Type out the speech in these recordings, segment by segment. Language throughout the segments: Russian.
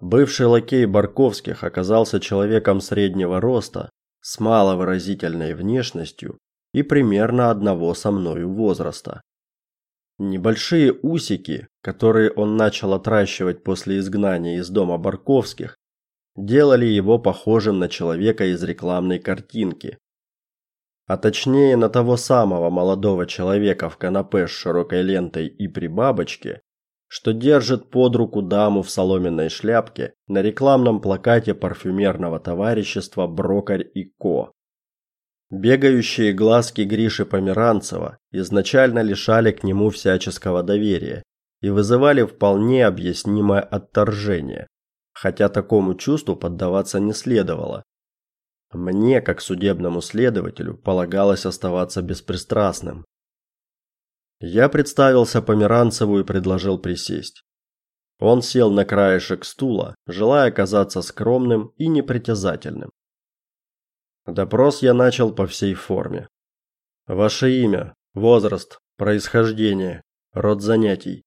Бывший лакей Барковских оказался человеком среднего роста, с маловыразительной внешностью и примерно одного со мною возраста. Небольшие усики, которые он начал отращивать после изгнания из дома Барковских, делали его похожим на человека из рекламной картинки. А точнее на того самого молодого человека в канапе с широкой лентой и при бабочке, что держит под руку даму в соломенной шляпке на рекламном плакате парфюмерного товарищества Брокарь и Ко. Бегающие глазки Гриши Померанцева изначально лишали к нему всяческого доверия и вызывали вполне объяснимое отторжение, хотя такому чувству поддаваться не следовало. Мне, как судебному следователю, полагалось оставаться беспристрастным, я представился Померанцеву и предложил присесть. Он сел на краешек стула, желая казаться скромным и непритязательным. Допрос я начал по всей форме. Ваше имя, возраст, происхождение, род занятий.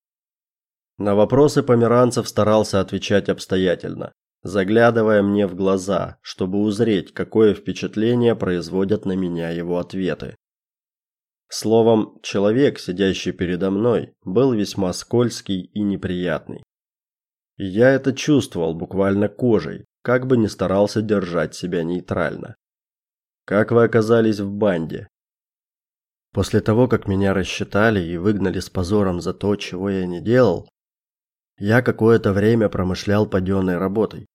На вопросы Померанцев старался отвечать обстоятельно, заглядывая мне в глаза, чтобы узреть, какое впечатление производят на меня его ответы. Словом, человек, сидящий передо мной, был весьма скользкий и неприятный. Я это чувствовал буквально кожей, как бы ни старался держать себя нейтрально. Как вы оказались в банде? После того, как меня рассчитали и выгнали с позором за то, чего я не делал, я какое-то время промышлял паденной работой,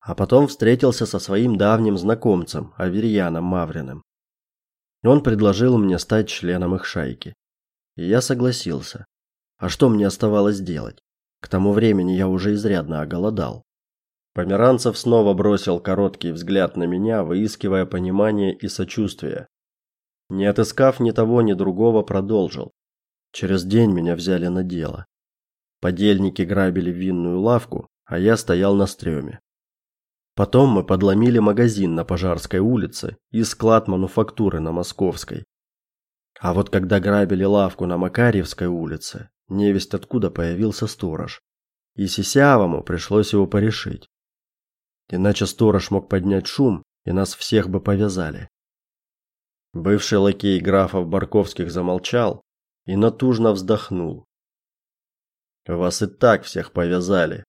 а потом встретился со своим давним знакомцем, Аверьяном Мавриным. Он предложил мне стать членом их шайки. И я согласился. А что мне оставалось делать? К тому времени я уже изрядно оголодал. Померанцев снова бросил короткий взгляд на меня, выискивая понимание и сочувствие. Не отыскав ни того, ни другого, продолжил. Через день меня взяли на дело. Подельники грабили винную лавку, а я стоял на стреме. Потом мы подломили магазин на Пожарской улице и склад мануфактуры на Московской. А вот когда грабили лавку на Макарьевской улице, невесть откуда появился сторож. И Сисявому пришлось его порешить. Иначе сторож мог поднять шум, и нас всех бы повязали. Бывший лакей графов Барковских замолчал и натужно вздохнул. Вас и так всех повязали,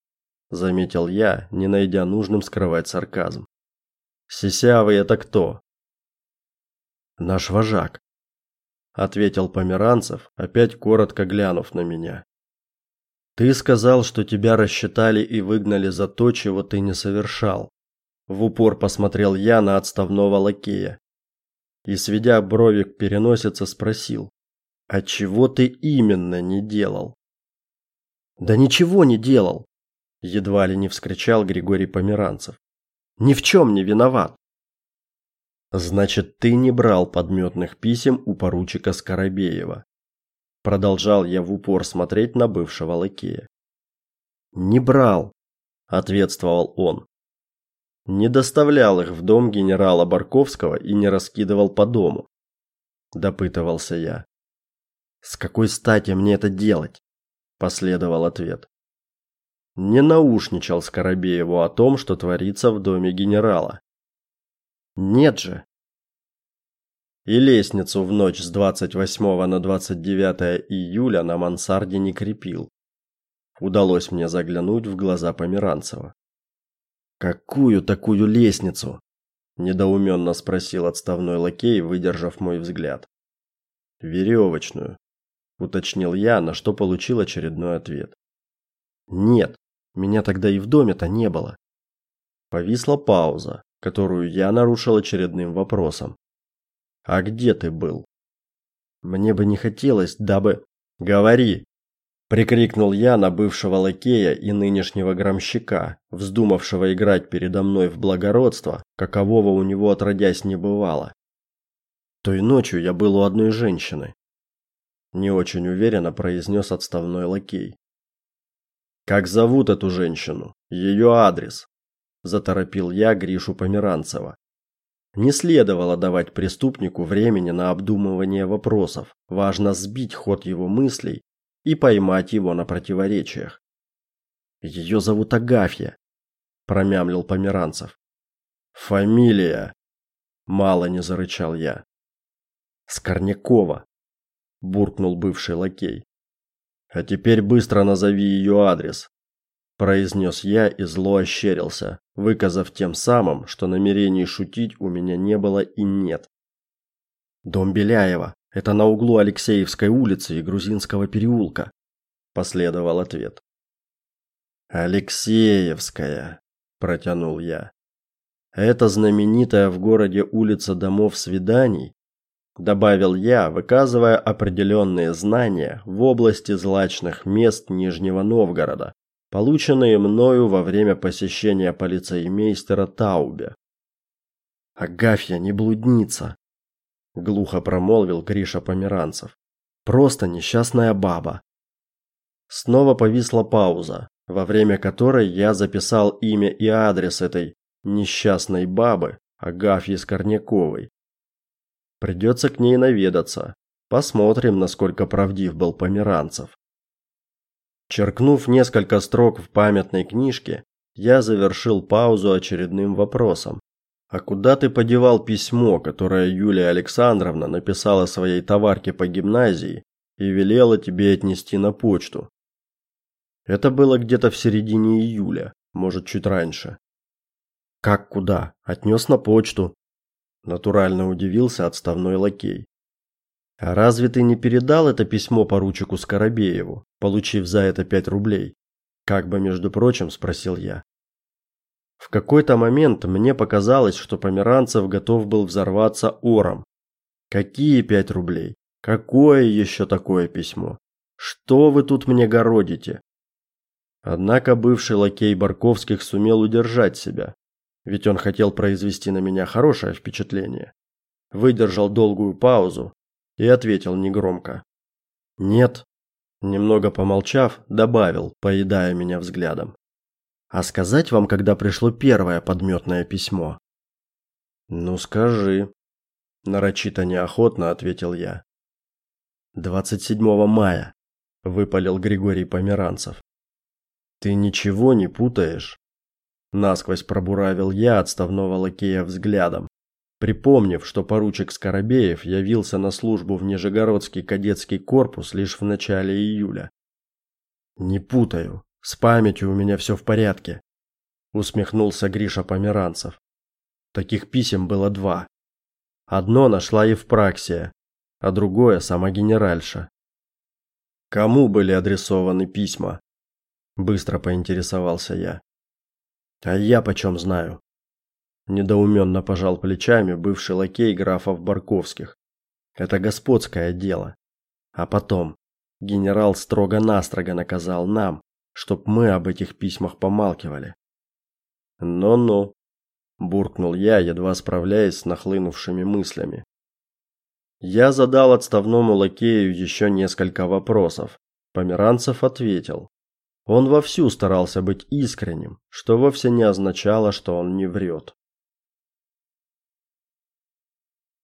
заметил я, не найдя нужным скрывать сарказм. Сисявый это кто? Наш вожак, ответил Померанцев, опять коротко глянув на меня. Ты сказал, что тебя рассчитали и выгнали за то, чего ты не совершал. В упор посмотрел я на отставного лакея и сведя брови к переносице спросил: "А чего ты именно не делал?" "Да ничего не делал", едва ли не вскричал Григорий Померанцев. Ни в чем не виноват. Значит, ты не брал подметных писем у поручика Скоробеева. Продолжал я в упор смотреть на бывшего лакея. Не брал, ответствовал он. Не доставлял их в дом генерала Барковского и не раскидывал по дому, допытывался я. С какой стати мне это делать? последовал ответ не наушничал Скоробееву о том, что творится в доме генерала. Нет же. И лестницу в ночь с 28 на 29 июля на мансарде не крепил. Удалось мне заглянуть в глаза Померанцева. Какую такую лестницу? недоуменно спросил отставной лакей, выдержав мой взгляд. Веревочную, уточнил я, на что получил очередной ответ. Нет, меня тогда и в доме-то не было. Повисла пауза, которую я нарушил очередным вопросом. А где ты был? Мне бы не хотелось, дабы говори, прикрикнул я на бывшего лакея и нынешнего громщика, вздумавшего играть передо мной в благородство, какового у него отродясь не бывало. Той ночью я был у одной женщины, не очень уверенно произнес отставной лакей. Как зовут эту женщину? Ее адрес? заторопил я Гришу Померанцева. Не следовало давать преступнику времени на обдумывание вопросов. Важно сбить ход его мыслей и поймать его на противоречиях. Ее зовут Агафья, промямлил Померанцев. Фамилия, мало не зарычал я. Скорнякова, буркнул бывший лакей. А теперь быстро назови ее адрес, произнес я и зло ощерился, выказав тем самым, что намерений шутить у меня не было и нет. Дом Беляева. Это на углу Алексеевской улицы и Грузинского переулка, последовал ответ. Алексеевская, протянул я. Это знаменитая в городе улица домов свиданий, добавил я, выказывая определенные знания в области злачных мест Нижнего Новгорода, полученные мною во время посещения полицеймейстера Таубе. Агафья не блудница, глухо промолвил Гриша Померанцев. Просто несчастная баба. Снова повисла пауза, во время которой я записал имя и адрес этой несчастной бабы, Агафьи Скорняковой. Придется к ней наведаться. Посмотрим, насколько правдив был Померанцев. Черкнув несколько строк в памятной книжке, я завершил паузу очередным вопросом, а куда ты подевал письмо, которое Юлия Александровна написала своей товарке по гимназии и велела тебе отнести на почту? Это было где-то в середине июля, может, чуть раньше. Как куда? Отнес на почту. Натурально удивился отставной лакей. А разве ты не передал это письмо поручику Скоробееву, получив за это пять рублей? Как бы между прочим спросил я. В какой-то момент мне показалось, что Померанцев готов был взорваться ором. Какие пять рублей? Какое еще такое письмо? Что вы тут мне городите? Однако бывший лакей Барковских сумел удержать себя, ведь он хотел произвести на меня хорошее впечатление. Выдержал долгую паузу и ответил негромко: "Нет". Немного помолчав, добавил, поедая меня взглядом: а сказать вам, когда пришло первое подметное письмо? Ну скажи, нарочито неохотно ответил я. 27 мая, выпалил Григорий Померанцев. Ты ничего не путаешь? Насквозь пробуравил я отставного лакея взглядом, припомнив, что поручик Скоробеев явился на службу в Нижегородский кадетский корпус лишь в начале июля. Не путаю, с памятью у меня все в порядке, усмехнулся Гриша Померанцев. Таких писем было два. Одно нашла Евпраксия, а другое сама генеральша. Кому были адресованы письма? быстро поинтересовался я. А я почем знаю? недоуменно пожал плечами бывший лакей графов Барковских. Это господское дело. А потом генерал строго-настрого наказал нам, чтоб мы об этих письмах помалкивали. Ну-ну, буркнул я, едва справляясь с нахлынувшими мыслями. Я задал отставному лакею еще несколько вопросов. Померанцев ответил. Он вовсю старался быть искренним, что вовсе не означало, что он не врет.